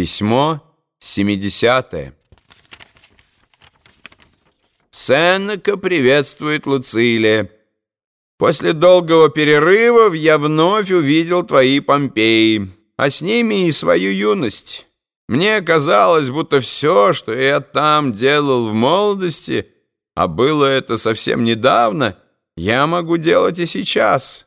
Письмо 70 Сенека приветствует Луцилия. После долгого перерыва я вновь увидел твои Помпеи, а с ними и свою юность. Мне казалось, будто все, что я там делал в молодости, а было это совсем недавно, я могу делать и сейчас.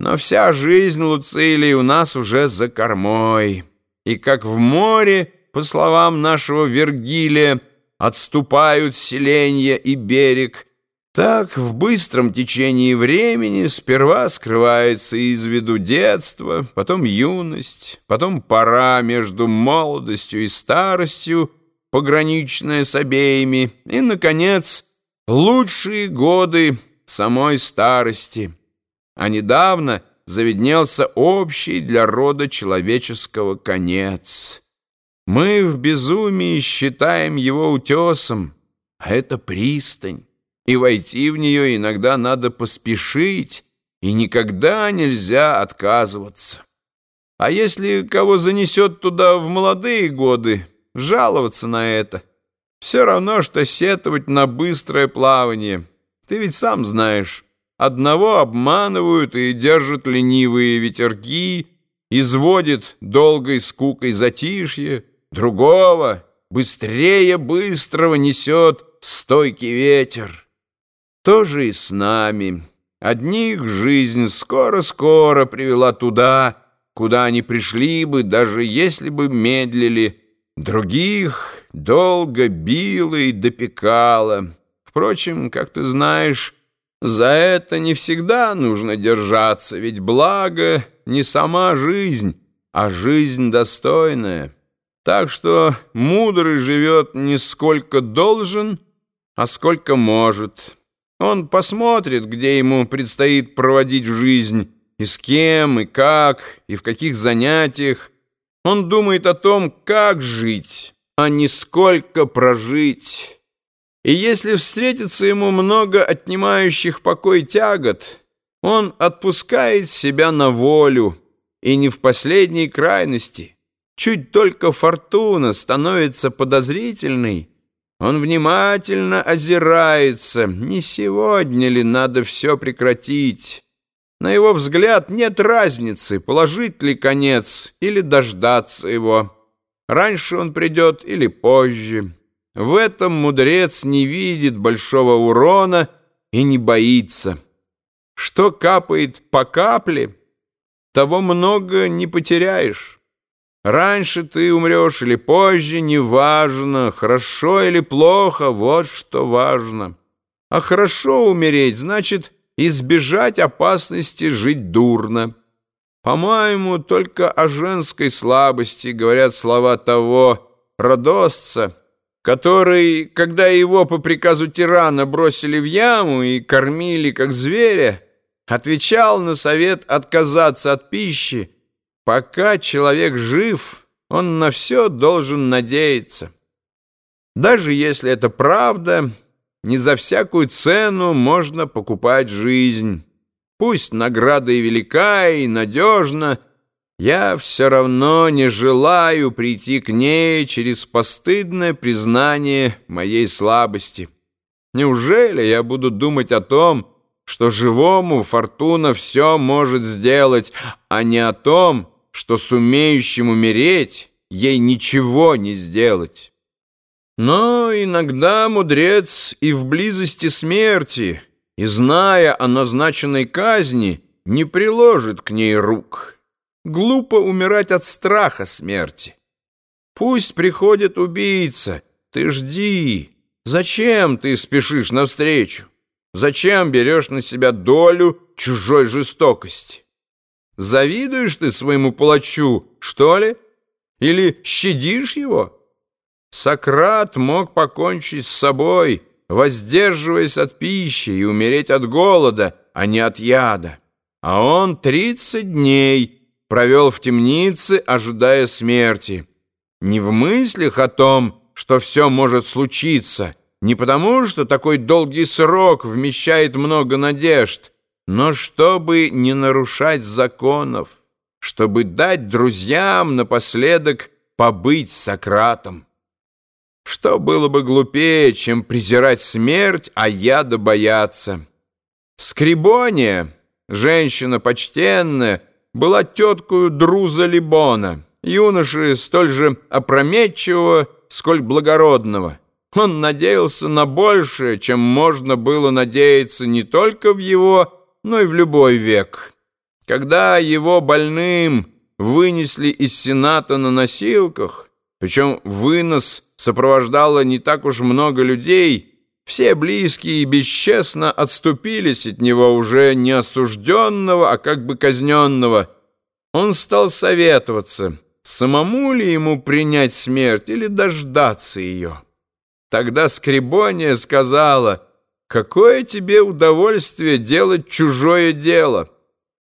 Но вся жизнь Луцилии у нас уже за кормой. И как в море, по словам нашего Вергилия, отступают селенья и берег, так в быстром течении времени сперва скрывается из виду детство, потом юность, потом пора между молодостью и старостью, пограничная с обеими, и, наконец, лучшие годы самой старости. А недавно заведнелся общий для рода человеческого конец. Мы в безумии считаем его утесом, а это пристань, и войти в нее иногда надо поспешить, и никогда нельзя отказываться. А если кого занесет туда в молодые годы, жаловаться на это. Все равно, что сетовать на быстрое плавание. Ты ведь сам знаешь, одного обманывают и держат ленивые ветерки, изводит долгой скукой затишье, другого, быстрее быстрого несет стойкий ветер. То же и с нами. Одних жизнь скоро-скоро привела туда, куда они пришли бы, даже если бы медлили. Других долго била и допекала. Впрочем, как ты знаешь, за это не всегда нужно держаться, ведь благо не сама жизнь, а жизнь достойная. Так что мудрый живет не сколько должен, а сколько может. Он посмотрит, где ему предстоит проводить жизнь, и с кем, и как, и в каких занятиях. Он думает о том, как жить, а не сколько прожить. И если встретится ему много отнимающих покой тягот, он отпускает себя на волю, и не в последней крайности – Чуть только фортуна становится подозрительной, он внимательно озирается, не сегодня ли надо все прекратить. На его взгляд нет разницы, положить ли конец или дождаться его. Раньше он придет или позже. В этом мудрец не видит большого урона и не боится. Что капает по капле, того много не потеряешь. Раньше ты умрешь или позже, неважно, хорошо или плохо, вот что важно. А хорошо умереть значит избежать опасности жить дурно. По-моему, только о женской слабости говорят слова того родосца, который, когда его по приказу тирана бросили в яму и кормили как зверя, отвечал на совет отказаться от пищи, Пока человек жив, он на все должен надеяться. Даже если это правда, не за всякую цену можно покупать жизнь. Пусть награда и велика, и надежна, я все равно не желаю прийти к ней через постыдное признание моей слабости. Неужели я буду думать о том, что живому фортуна все может сделать, а не о том, что сумеющим умереть ей ничего не сделать. Но иногда мудрец и в близости смерти, и, зная о назначенной казни, не приложит к ней рук. Глупо умирать от страха смерти. Пусть приходит убийца, ты жди. Зачем ты спешишь навстречу? Зачем берешь на себя долю чужой жестокости? Завидуешь ты своему палачу, что ли? Или щадишь его? Сократ мог покончить с собой, воздерживаясь от пищи и умереть от голода, а не от яда. А он тридцать дней провел в темнице, ожидая смерти. Не в мыслях о том, что все может случиться, не потому, что такой долгий срок вмещает много надежд, но чтобы не нарушать законов, чтобы дать друзьям напоследок побыть Сократом. Что было бы глупее, чем презирать смерть, а яда бояться? Скрибония, женщина почтенная, была теткою Друза Либона, юноши столь же опрометчивого, сколь благородного. Он надеялся на большее, чем можно было надеяться не только в его, но и в любой век. Когда его больным вынесли из Сената на носилках, причем вынос сопровождало не так уж много людей, все близкие бесчестно отступились от него уже не осужденного, а как бы казненного. Он стал советоваться, самому ли ему принять смерть или дождаться ее. Тогда Скрибония сказала, «Какое тебе удовольствие делать чужое дело?